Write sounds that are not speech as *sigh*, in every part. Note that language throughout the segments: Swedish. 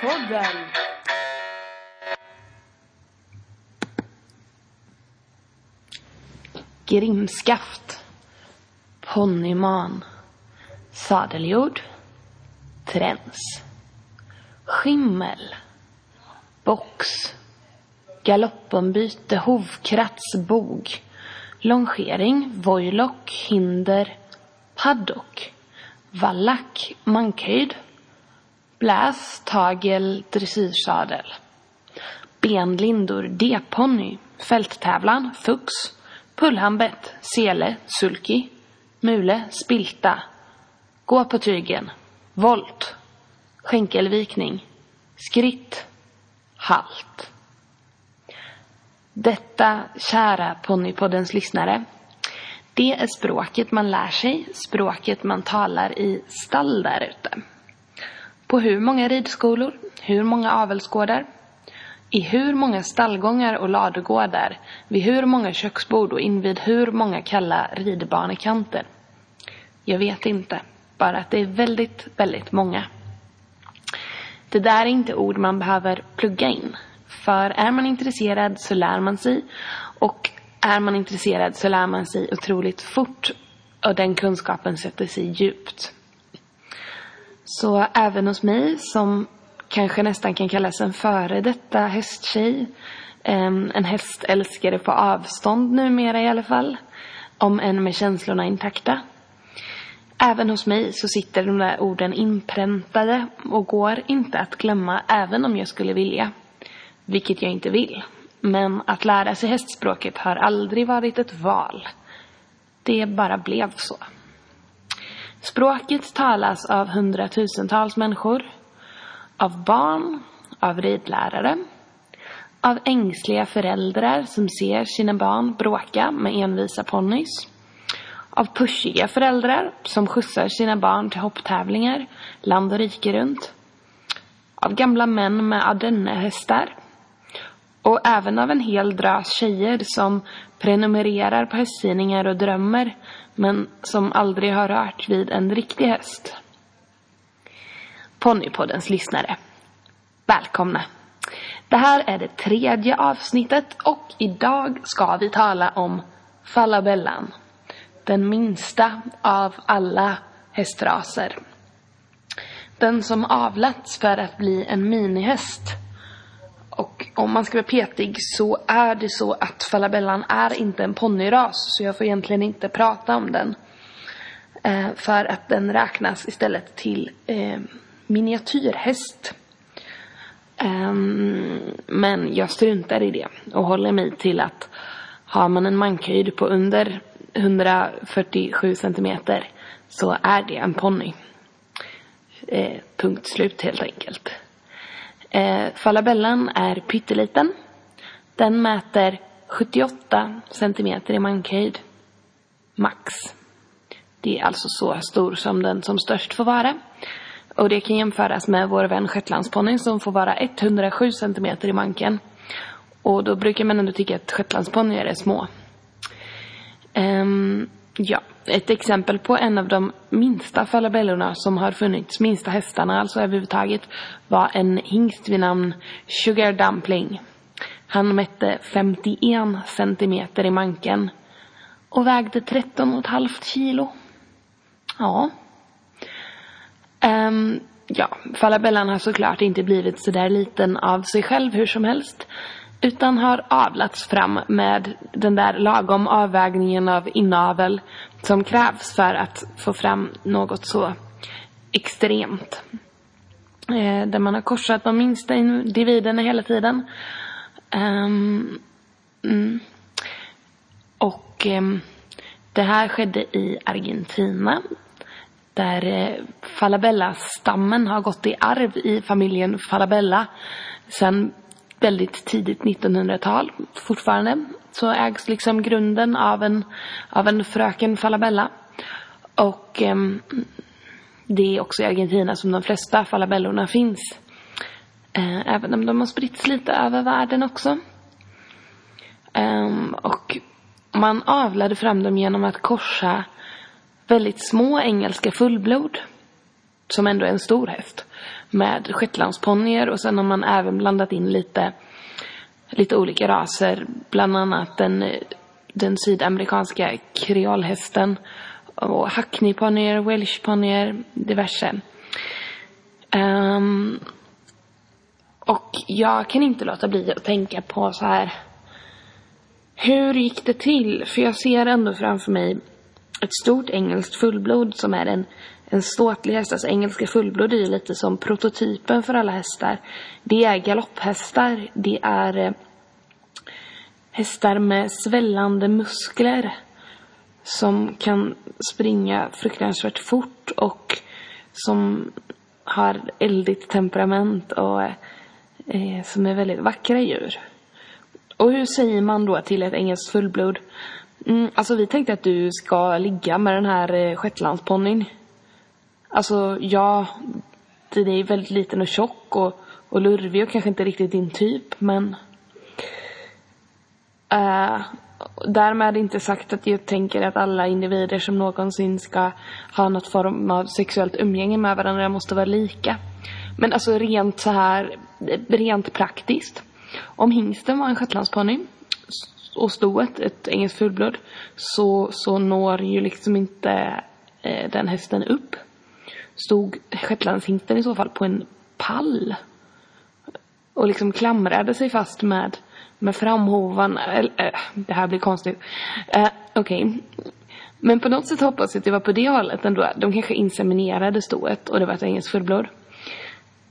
Fallapodden! Grimskaft. Ponnyman. Sadeljord. Träns. Skimmel Box. Galoppombyte Hovkrats. Bog. Longering. Vojlock. Hinder. Paddock. Vallack. Mankhöjd. Bläs Tagel Dressyrsadel. Benlindor D-ponny Fälttävlan Fux Pullhambet Sele Sulky Mule Spilta. Gå på tygen. Volt. Skänkelvikning. Skritt. Halt. Detta, kära Ponnypoddens lyssnare, det är språket man lär sig, språket man talar i stall där ute. På hur många ridskolor, hur många avelsgårdar, i hur många stallgångar och ladugårdar, vid hur många köksbord och invid hur många kalla ridbanekanter. Jag vet inte, bara att det är väldigt, väldigt många. Det där är inte ord man behöver plugga in. För är man intresserad så lär man sig. Och är man intresserad så lär man sig otroligt fort. Och den kunskapen sätter sig djupt. Så även hos mig som kanske nästan kan kallas en före detta hästtjej. En hästälskare på avstånd numera i alla fall. Om än med känslorna intakta. Även hos mig så sitter de där orden inpräntade och går inte att glömma även om jag skulle vilja. Vilket jag inte vill. Men att lära sig hästspråket har aldrig varit ett val. Det bara blev så. Språket talas av hundratusentals människor. Av barn, av ridlärare, av ängsliga föräldrar som ser sina barn bråka med envisa ponnys. Av pushiga föräldrar som skjutsar sina barn till hopptävlingar land och rike runt. Av gamla män med ardennehästar. Och även av en hel drös tjejer som prenumererar på hästtidningar och drömmer men som aldrig har rört vid en riktig häst. Ponnypoddens lyssnare. Välkomna. Det här är det tredje avsnittet och idag ska vi tala om Falabellan. Den minsta av alla hästraser. Den som avlats för att bli en minihäst. Och om man ska vara petig så är det så att Falabellan är inte en ponnyras så jag får egentligen inte prata om den. Eh, för att den räknas istället till eh, miniatyrhäst. Eh, men jag struntar i det och håller mig till att har man en mankhöjd på under 147 centimeter så är det en ponny. Eh, punkt slut helt enkelt. Eh, Falabellan är pytteliten. Den mäter 78 centimeter i mankhöjd. Max. Det är alltså så stor som den som störst får vara. Och det kan jämföras med vår vän shetlandsponnyn som får vara 107 centimeter i manken. Och då brukar man ändå tycka att shetlandsponnyer är små. Um, ja, ett exempel på en av de minsta falabellorna som har funnits, minsta hästarna alltså överhuvudtaget, var en hingst vid namn Sugar Dumpling. Han mätte 51 centimeter i manken och vägde 13,5 kilo. Ja. Um, ja, falabellan har såklart inte blivit sådär liten av sig själv hur som helst. Utan har avlats fram med den där lagom avvägningen av inavel som krävs för att få fram något så extremt. Eh, där man har korsat de minsta individerna hela tiden. Um, mm. Och eh, det här skedde i Argentina. Där eh, Falabella-stammen har gått i arv i familjen Falabella sedan väldigt tidigt 1900-tal fortfarande. Så ägs liksom grunden av en, av en fröken Falabella. Och eh, det är också i Argentina som de flesta falabellorna finns. Eh, även om de har spritts lite över världen också. Eh, och man avlade fram dem genom att korsa väldigt små engelska fullblod. Som ändå är en stor häst med shetlandsponnyer och sen har man även blandat in lite, lite olika raser. Bland annat den, den sydamerikanska kreolhästen och hackneyponnyer, welshponnyer, diverse. Um, och jag kan inte låta bli att tänka på så här. Hur gick det till? För jag ser ändå framför mig ett stort engelskt fullblod som är en, en ståtlig häst. Alltså engelska fullblod är ju lite som prototypen för alla hästar. Det är galopphästar. Det är eh, hästar med svällande muskler som kan springa fruktansvärt fort och som har eldigt temperament och eh, som är väldigt vackra djur. Och hur säger man då till ett engelskt fullblod? Mm, alltså vi tänkte att du ska ligga med den här eh, shetlandsponnyn. Alltså ja, den är väldigt liten och tjock och, och lurvig och kanske inte riktigt din typ men Uh, därmed inte sagt att jag tänker att alla individer som någonsin ska ha något form av sexuellt umgänge med varandra måste vara lika. Men alltså rent så här, rent praktiskt. Om hingsten var en shetlandsponny och stoet ett engelskt fullblod så, så når ju liksom inte eh, den hästen upp. Stod shetlandshingsten i så fall på en pall och liksom klamrade sig fast med med framhovan. Äh, det här blir konstigt. Äh, Okej. Okay. Men på något sätt hoppas jag att det var på det hållet ändå. De kanske inseminerade stoet och det var ett engelskt fullblod.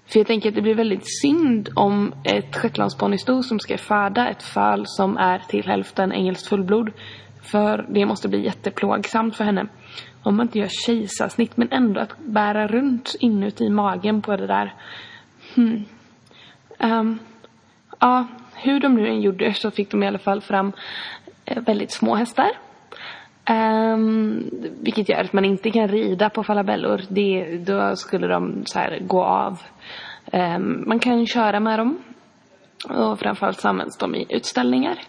För jag tänker att det blir väldigt synd om ett shetlandsponnysto som ska föda ett föl som är till hälften engelskt fullblod. För det måste bli jätteplågsamt för henne. Om man inte gör kejsarsnitt men ändå att bära runt inuti magen på det där. Hmm. Um, ja, hur de nu än gjorde så fick de i alla fall fram eh, väldigt små hästar. Um, vilket gör att man inte kan rida på falabellor. Det, då skulle de så här gå av. Um, man kan köra med dem. Och framförallt så används de i utställningar.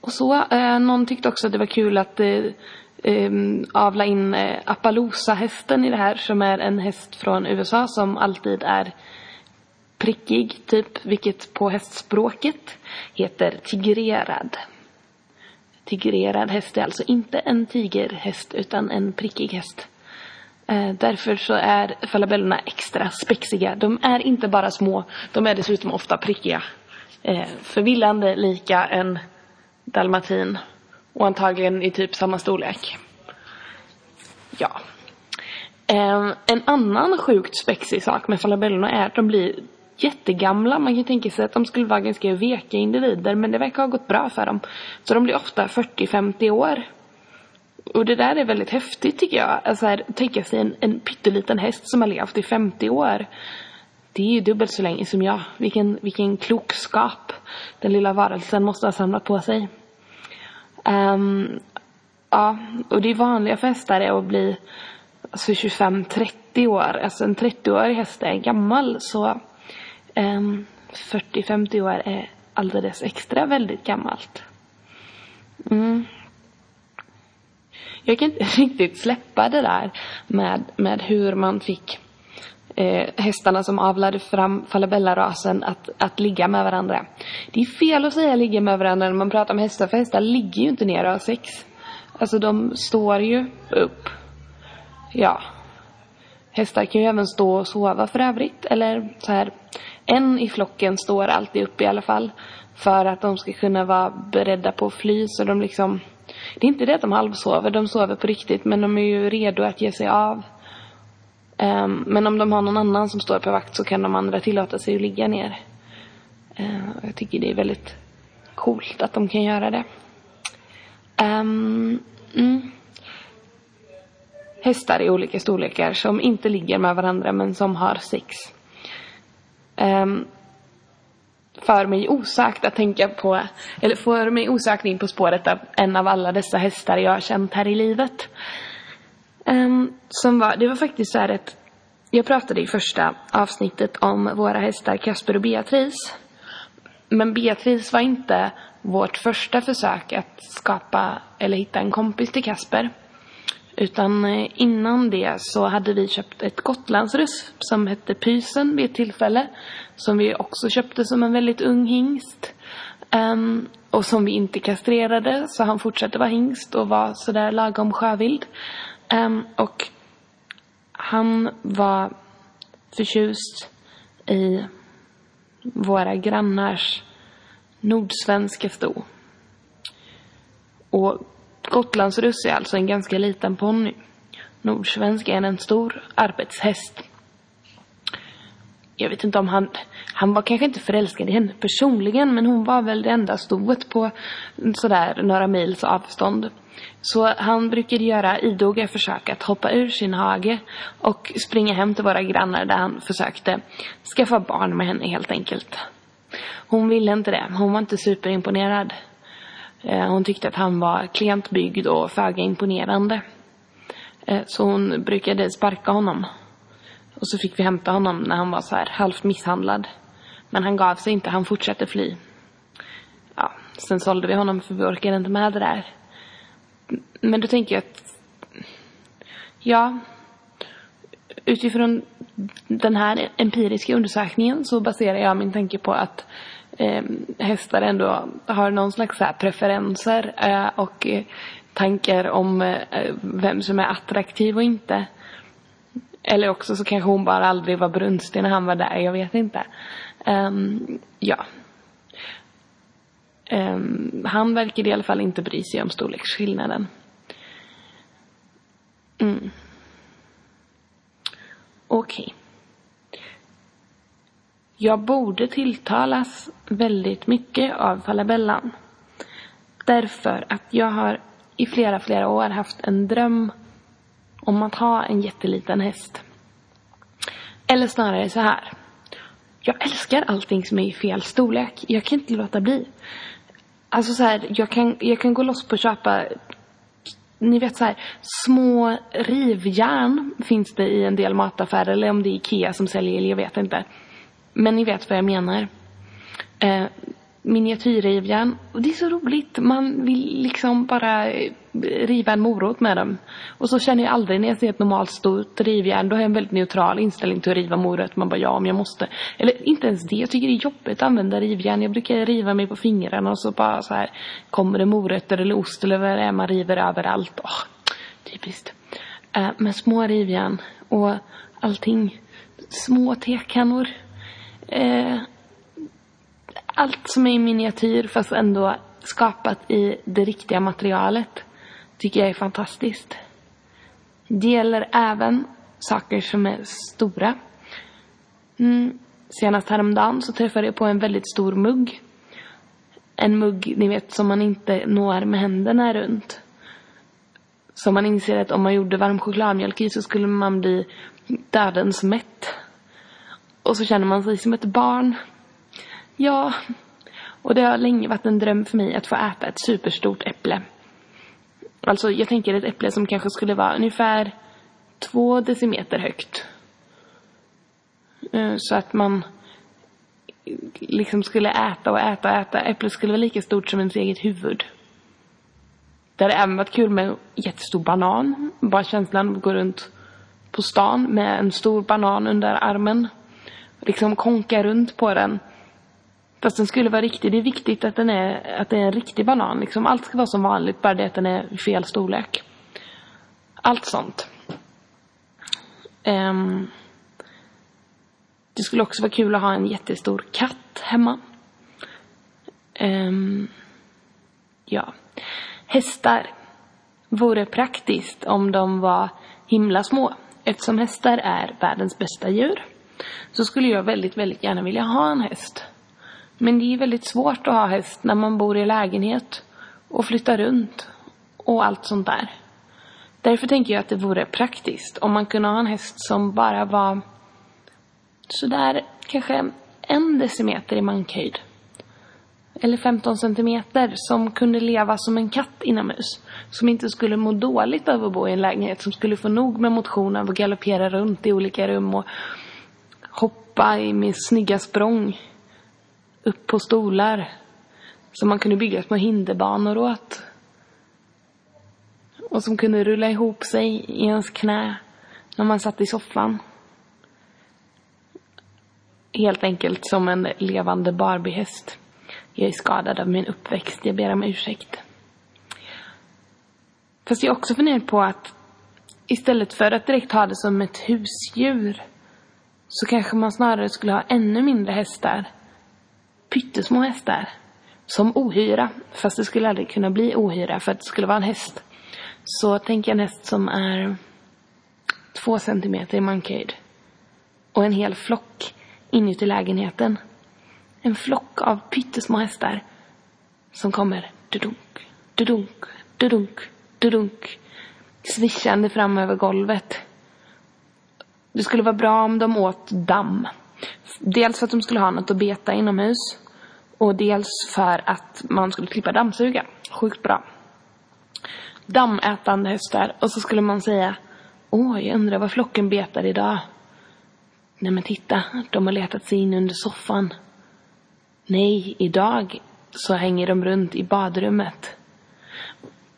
Och så. Uh, någon tyckte också att det var kul att uh, um, avla in eh, Appaloosa-hästen i det här. Som är en häst från USA som alltid är prickig typ, vilket på hästspråket heter tigrerad. Tigrerad häst är alltså inte en tigerhäst utan en prickig häst. Eh, därför så är falabellorna extra spexiga. De är inte bara små, de är dessutom ofta prickiga. Eh, förvillande lika en dalmatin och antagligen i typ samma storlek. Ja. Ehm, en annan sjukt spexig sak med falabellorna är att de blir jättegamla. Man kan tänka sig att de skulle vara ganska veka individer men det verkar ha gått bra för dem. Så de blir ofta 40-50 år. Och det där är väldigt häftigt tycker jag. Alltså här, tänka sig en, en pytteliten häst som har levt i 50 år. Det är ju dubbelt så länge som jag. Vilken, vilken klokskap den lilla varelsen måste ha samlat på sig. Um, ja, och det är vanliga för hästar att bli alltså 25-30 år. Alltså en 30-årig häst är gammal så ehm, Um, 40-50 år är alldeles extra väldigt gammalt. Mm. Jag kan inte *laughs* riktigt släppa det där med, med hur man fick eh, hästarna som avlade fram falabellarasen att, att ligga med varandra. Det är fel att säga ligga med varandra när man pratar om hästar, för hästar ligger ju inte ner och har sex. Alltså de står ju upp. Ja. Hästar kan ju även stå och sova för övrigt, eller så här en i flocken står alltid upp i alla fall. För att de ska kunna vara beredda på att fly. Så de liksom... Det är inte det att de halvsover, de sover på riktigt. Men de är ju redo att ge sig av. Um, men om de har någon annan som står på vakt så kan de andra tillåta sig att ligga ner. Uh, jag tycker det är väldigt coolt att de kan göra det. Um, mm. Hästar i olika storlekar som inte ligger med varandra men som har sex um, för mig osökt att tänka på, eller för mig osökt in på spåret av en av alla dessa hästar jag har känt här i livet. Um, som var, det var faktiskt så här att jag pratade i första avsnittet om våra hästar Kasper och Beatrice. Men Beatrice var inte vårt första försök att skapa eller hitta en kompis till Kasper. Utan eh, innan det så hade vi köpt ett gotlandsruss som hette Pysen vid ett tillfälle. Som vi också köpte som en väldigt ung hingst. Um, och som vi inte kastrerade så han fortsatte vara hingst och var sådär lagom sjövild. Um, och han var förtjust i våra grannars nordsvenska sto. Och Gotlandsruss är alltså en ganska liten ponny. Nordsvensk är en stor arbetshäst. Jag vet inte om han, han var kanske inte förälskad i henne personligen men hon var väl det enda stoet på sådär några mils avstånd. Så han brukade göra idoga försök att hoppa ur sin hage och springa hem till våra grannar där han försökte skaffa barn med henne helt enkelt. Hon ville inte det. Hon var inte superimponerad. Eh, hon tyckte att han var klent byggd och föga imponerande. Eh, så hon brukade sparka honom. Och så fick vi hämta honom när han var så här halvt misshandlad. Men han gav sig inte, han fortsatte fly. Ja, sen sålde vi honom för vi orkade inte med det där. Men då tänker jag att, ja, utifrån den här empiriska undersökningen så baserar jag min tanke på att eh, hästar ändå har någon slags så preferenser eh, och eh, tankar om eh, vem som är attraktiv och inte. Eller också så kanske hon bara aldrig var brunstig när han var där, jag vet inte. Um, ja. Um, han verkade i alla fall inte bry sig om storleksskillnaden. Mm. Okej. Okay. Jag borde tilltalas väldigt mycket av Falabellan. Därför att jag har i flera, flera år haft en dröm om att ha en jätteliten häst. Eller snarare så här. Jag älskar allting som är i fel storlek. Jag kan inte låta bli. Alltså så här, jag kan, jag kan gå loss på att köpa ni vet så här, små rivjärn finns det i en del mataffärer eller om det är Ikea som säljer, eller jag vet inte. Men ni vet vad jag menar. Eh, miniatyrrivjärn. Och det är så roligt. Man vill liksom bara eh, riva en morot med dem. Och så känner jag aldrig när jag ser ett normalt stort rivjärn. Då har jag en väldigt neutral inställning till att riva morot. Man bara ja om jag måste. Eller inte ens det. Jag tycker det är jobbigt att använda rivjärn. Jag brukar riva mig på fingrarna och så bara så här kommer det morötter eller ost eller vad det är man river överallt. Åh, typiskt. Uh, men små rivjärn och allting. Små tekannor. Uh, allt som är i miniatyr fast ändå skapat i det riktiga materialet tycker jag är fantastiskt. Det gäller även saker som är stora. Mm. Senast häromdagen så träffade jag på en väldigt stor mugg. En mugg, ni vet, som man inte når med händerna runt. Så man inser att om man gjorde varm chokladmjölk i så skulle man bli dödens mätt. Och så känner man sig som ett barn Ja, och det har länge varit en dröm för mig att få äta ett superstort äpple. Alltså, jag tänker ett äpple som kanske skulle vara ungefär två decimeter högt. Eh, så att man liksom skulle äta och äta och äta. Äpplet skulle vara lika stort som ens eget huvud. Det hade även varit kul med en jättestor banan. Bara känslan att gå runt på stan med en stor banan under armen. Liksom konka runt på den Fast den skulle vara riktig. Det är viktigt att den är, att det är en riktig banan. Liksom. Allt ska vara som vanligt, bara det att den är fel storlek. Allt sånt. Um, det skulle också vara kul att ha en jättestor katt hemma. Um, ja. Hästar vore praktiskt om de var himla små. Eftersom hästar är världens bästa djur så skulle jag väldigt, väldigt gärna vilja ha en häst. Men det är väldigt svårt att ha häst när man bor i lägenhet och flyttar runt och allt sånt där. Därför tänker jag att det vore praktiskt om man kunde ha en häst som bara var sådär kanske en decimeter i mankhöjd. Eller 15 centimeter som kunde leva som en katt inomhus. Som inte skulle må dåligt av att bo i en lägenhet. Som skulle få nog med motion av att galoppera runt i olika rum och hoppa med snygga språng upp på stolar som man kunde bygga små hinderbanor åt. och som kunde rulla ihop sig i ens knä när man satt i soffan. Helt enkelt som en levande Barbiehäst. Jag är skadad av min uppväxt, jag ber om ursäkt. Fast jag är också funderat på att istället för att direkt ha det som ett husdjur så kanske man snarare skulle ha ännu mindre hästar. Pyttesmå hästar. Som ohyra. Fast det skulle aldrig kunna bli ohyra för att det skulle vara en häst. Så tänk en häst som är två centimeter i mankhöjd. Och en hel flock inuti lägenheten. En flock av pyttesmå hästar som kommer dudunk, dudunk, dudunk, dudunk svischande fram över golvet. Det skulle vara bra om de åt damm. Dels för att de skulle ha något att beta inomhus och dels för att man skulle klippa dammsuga. Sjukt bra. Dammätande hästar och så skulle man säga Åh, jag undrar vad flocken betar idag. Nej men titta, de har letat sig in under soffan. Nej, idag så hänger de runt i badrummet.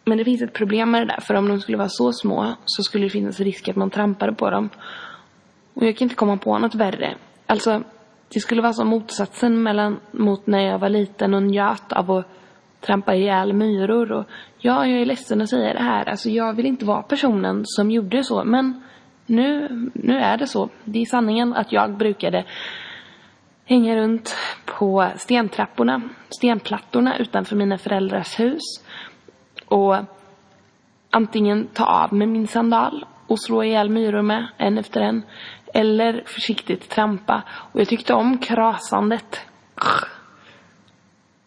Men det finns ett problem med det där, för om de skulle vara så små så skulle det finnas risk att man trampade på dem. Och jag kan inte komma på något värre. Alltså, det skulle vara som motsatsen mellan, mot när jag var liten och njöt av att trampa ihjäl myror. Och ja, jag är ledsen att säga det här. Alltså, jag vill inte vara personen som gjorde så. Men nu, nu är det så. Det är sanningen att jag brukade hänga runt på stentrapporna, stenplattorna utanför mina föräldrars hus. Och antingen ta av mig min sandal och slå ihjäl myror med, en efter en. Eller försiktigt trampa. Och jag tyckte om krasandet.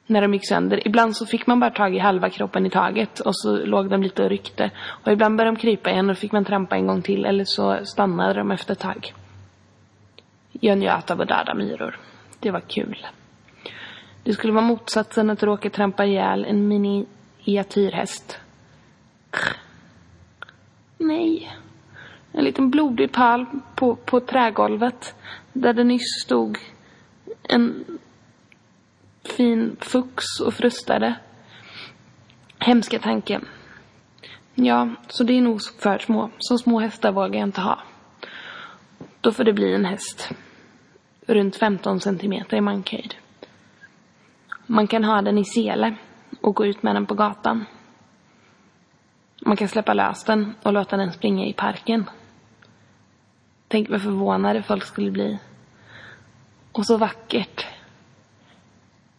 När de gick sönder. Ibland så fick man bara tag i halva kroppen i taget och så låg de lite och ryckte. Och ibland började de krypa igen och då fick man trampa en gång till eller så stannade de efter ett tag. Jag njöt av att döda myror. Det var kul. Det skulle vara motsatsen att råka trampa ihjäl en mini-iatyrhäst. Nej. En liten blodig pall på, på trägolvet där det nyss stod en fin fux och frustade. Hemska tanke. Ja, så det är nog för små. Så små hästar vågar jag inte ha. Då får det bli en häst. Runt 15 centimeter i mankhöjd. Man kan ha den i sele och gå ut med den på gatan. Man kan släppa lös den och låta den springa i parken. Tänk vad förvånade folk skulle bli. Och så vackert.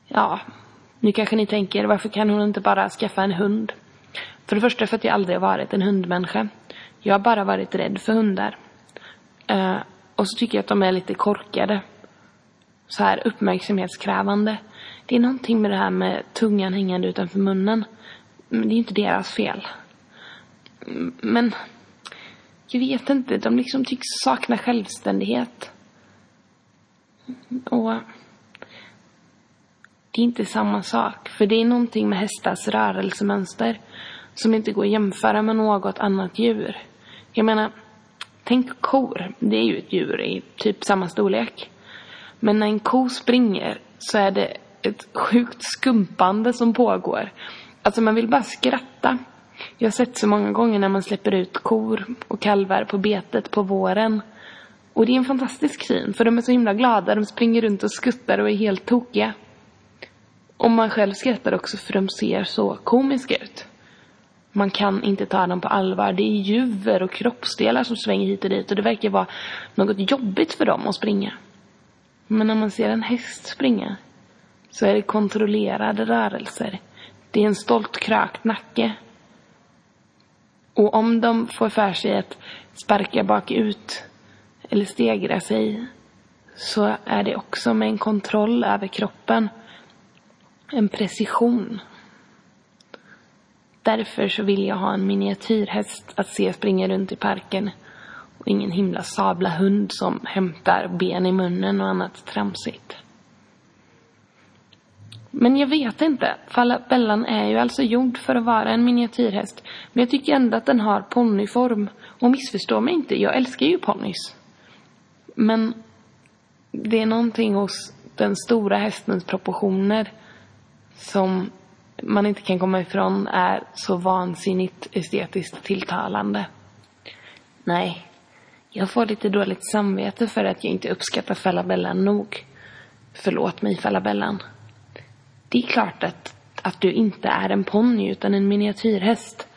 Ja, nu kanske ni tänker, varför kan hon inte bara skaffa en hund? För det första för att jag aldrig har varit en hundmänniska. Jag har bara varit rädd för hundar. Uh, och så tycker jag att de är lite korkade. Så här uppmärksamhetskrävande. Det är någonting med det här med tungan hängande utanför munnen. Men det är inte deras fel. Mm, men jag vet inte, de liksom tycks sakna självständighet. Och det är inte samma sak. För det är någonting med hästars rörelsemönster som inte går att jämföra med något annat djur. Jag menar, tänk kor. Det är ju ett djur i typ samma storlek. Men när en ko springer så är det ett sjukt skumpande som pågår. Alltså man vill bara skratta. Jag har sett så många gånger när man släpper ut kor och kalvar på betet på våren. Och det är en fantastisk syn, för de är så himla glada. De springer runt och skuttar och är helt tokiga. Och man själv skrattar också för de ser så komiska ut. Man kan inte ta dem på allvar. Det är juver och kroppsdelar som svänger hit och dit och det verkar vara något jobbigt för dem att springa. Men när man ser en häst springa så är det kontrollerade rörelser. Det är en stolt krökt nacke. Och om de får för sig att sparka bakut eller stegra sig så är det också med en kontroll över kroppen. En precision. Därför så vill jag ha en miniatyrhäst att se springa runt i parken och ingen himla sabla hund som hämtar ben i munnen och annat tramsigt. Men jag vet inte. Falabellan är ju alltså gjord för att vara en miniatyrhäst. Men jag tycker ändå att den har ponnyform. Och missförstå mig inte, jag älskar ju ponnys. Men det är någonting hos den stora hästens proportioner som man inte kan komma ifrån är så vansinnigt estetiskt tilltalande. Nej, jag får lite dåligt samvete för att jag inte uppskattar Falabellan nog. Förlåt mig, Falabellan. Det är klart att, att du inte är en ponny utan en miniatyrhäst.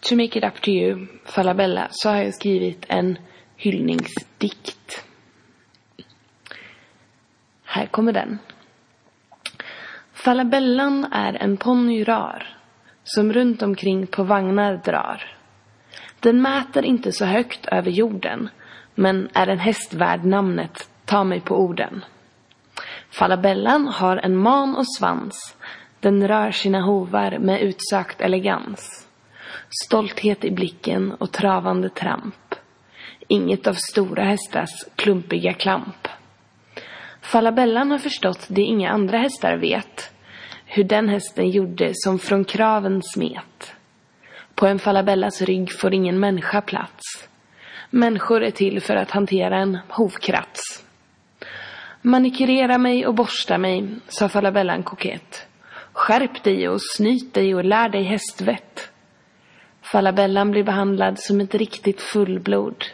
To make it up to you, Falabella, så har jag skrivit en hyllningsdikt. Här kommer den. Falabellan är en ponny rar som runt omkring på vagnar drar. Den mäter inte så högt över jorden men är en häst värd namnet, ta mig på orden. Falabellan har en man och svans. Den rör sina hovar med utsökt elegans. Stolthet i blicken och travande tramp. Inget av stora hästars klumpiga klamp. Falabellan har förstått det inga andra hästar vet. Hur den hästen gjorde som från kraven smet. På en falabellas rygg får ingen människa plats. Människor är till för att hantera en hovkrats. Manikyrera mig och borsta mig, sa falabellan kokett. Skärp dig och snyt dig och lär dig hästvett. Falabellan blir behandlad som ett riktigt fullblod.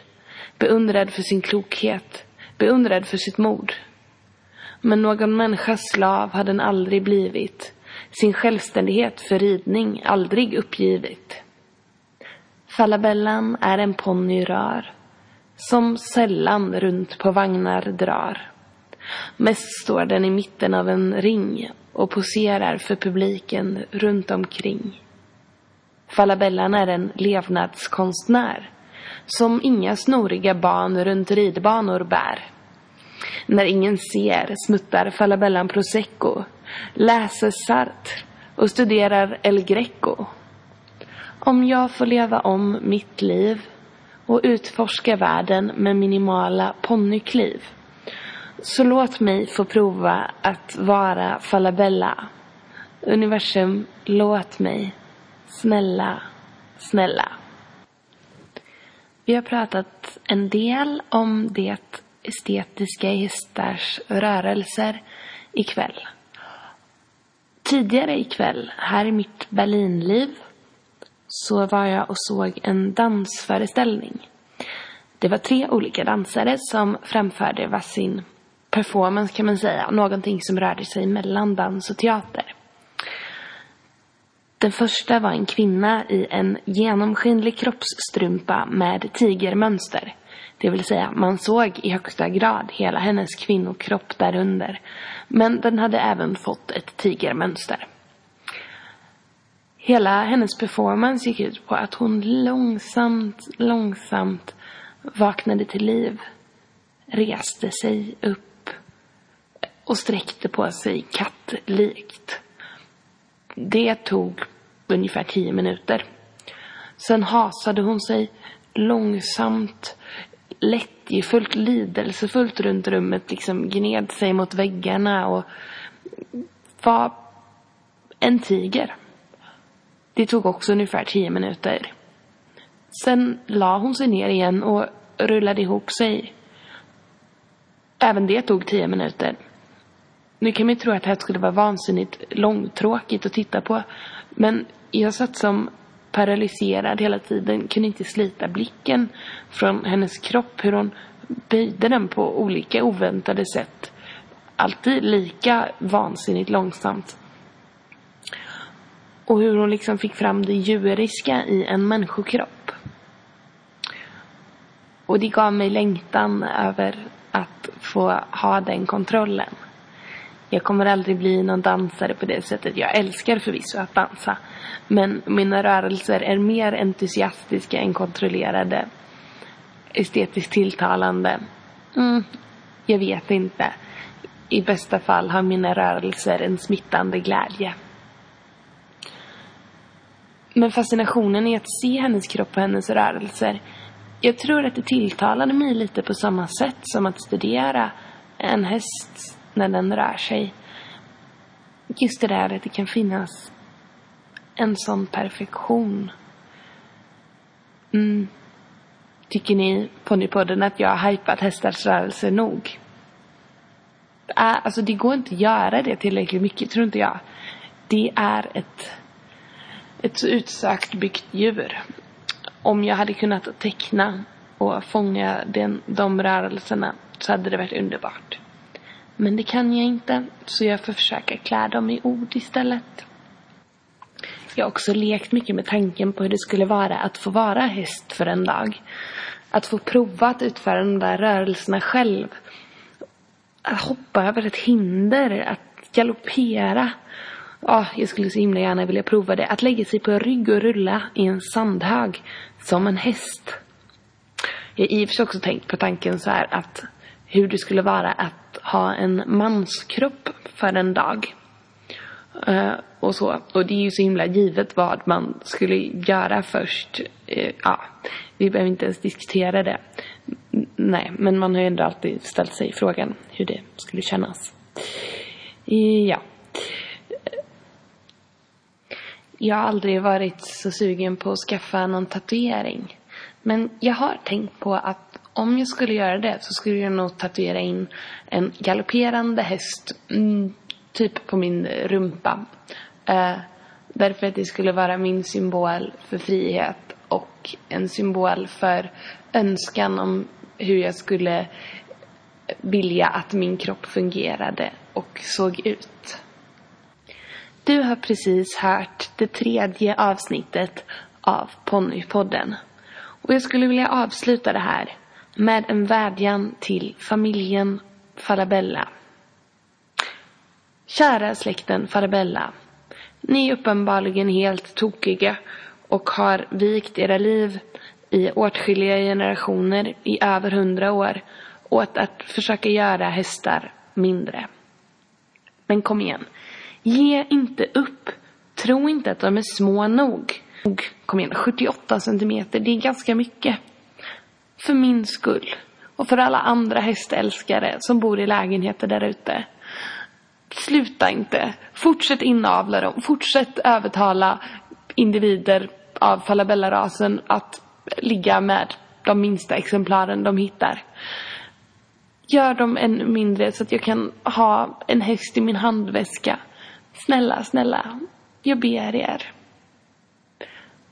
Beundrad för sin klokhet, beundrad för sitt mod. Men någon människas slav hade den aldrig blivit, sin självständighet för ridning aldrig uppgivit. Falabellan är en ponny rar, som sällan runt på vagnar drar. Mest står den i mitten av en ring och poserar för publiken runt omkring. Falabellan är en levnadskonstnär som inga snoriga barn runt ridbanor bär. När ingen ser smuttar Falabellan prosecco, läser Sartre och studerar El Greco. Om jag får leva om mitt liv och utforska världen med minimala ponnykliv så låt mig få prova att vara Falabella. Universum, låt mig. Snälla, snälla. Vi har pratat en del om det estetiska i hästars rörelser ikväll. Tidigare ikväll, här i mitt Berlinliv, så var jag och såg en dansföreställning. Det var tre olika dansare som framförde varsin performance kan man säga. Någonting som rörde sig mellan dans och teater. Den första var en kvinna i en genomskinlig kroppsstrumpa med tigermönster. Det vill säga, man såg i högsta grad hela hennes kvinnokropp därunder. Men den hade även fått ett tigermönster. Hela hennes performance gick ut på att hon långsamt, långsamt vaknade till liv. Reste sig upp och sträckte på sig kattlikt. Det tog ungefär tio minuter. Sen hasade hon sig långsamt, lättjefullt, lidelsefullt runt rummet, liksom gned sig mot väggarna och var en tiger. Det tog också ungefär tio minuter. Sen la hon sig ner igen och rullade ihop sig. Även det tog tio minuter. Nu kan man ju tro att det här skulle vara vansinnigt långtråkigt att titta på. Men jag satt som paralyserad hela tiden, kunde inte slita blicken från hennes kropp, hur hon böjde den på olika oväntade sätt. Alltid lika vansinnigt långsamt. Och hur hon liksom fick fram det djuriska i en människokropp. Och det gav mig längtan över att få ha den kontrollen. Jag kommer aldrig bli någon dansare på det sättet. Jag älskar förvisso att dansa. Men mina rörelser är mer entusiastiska än kontrollerade. Estetiskt tilltalande. Mm, jag vet inte. I bästa fall har mina rörelser en smittande glädje. Men fascinationen i att se hennes kropp och hennes rörelser. Jag tror att det tilltalade mig lite på samma sätt som att studera en häst när den rör sig. Just det där att det kan finnas en sån perfektion. Mm. Tycker ni, Ponnypodden, att jag har hajpat hästars rörelse nog? Äh, alltså det går inte att göra det tillräckligt mycket tror inte jag. Det är ett, ett så utsökt byggt djur. Om jag hade kunnat teckna och fånga den, de rörelserna så hade det varit underbart. Men det kan jag inte, så jag får försöka klä dem i ord istället. Jag har också lekt mycket med tanken på hur det skulle vara att få vara häst för en dag. Att få prova att utföra de där rörelserna själv. Att hoppa över ett hinder, att galoppera. Ja, jag skulle så himla gärna vilja prova det. Att lägga sig på rygg och rulla i en sandhög som en häst. Jag har i och för sig också tänkt på tanken så här att hur det skulle vara att ha en manskropp för en dag. Uh, och så. Och det är ju så himla givet vad man skulle göra först. Uh, ja, vi behöver inte ens diskutera det. Nej, men man har ju ändå alltid ställt sig frågan hur det skulle kännas. Uh, ja. Jag har aldrig varit så sugen på att skaffa någon tatuering. Men jag har tänkt på att om jag skulle göra det så skulle jag nog tatuera in en galopperande häst. Mm, typ på min rumpa. Eh, därför att det skulle vara min symbol för frihet och en symbol för önskan om hur jag skulle vilja att min kropp fungerade och såg ut. Du har precis hört det tredje avsnittet av Ponnypodden. Och jag skulle vilja avsluta det här med en vädjan till familjen Falabella. Kära släkten Farabella. Ni är uppenbarligen helt tokiga och har vikt era liv i åtskilliga generationer i över hundra år åt att försöka göra hästar mindre. Men kom igen. Ge inte upp. Tro inte att de är små nog. Kom igen, 78 centimeter, det är ganska mycket. För min skull. Och för alla andra hästälskare som bor i lägenheter där ute. Sluta inte. Fortsätt inavla dem. Fortsätt övertala individer av falabella-rasen att ligga med de minsta exemplaren de hittar. Gör dem ännu mindre så att jag kan ha en häst i min handväska. Snälla, snälla. Jag ber er.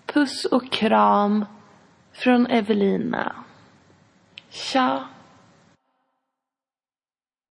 Puss och kram från Evelina. 虾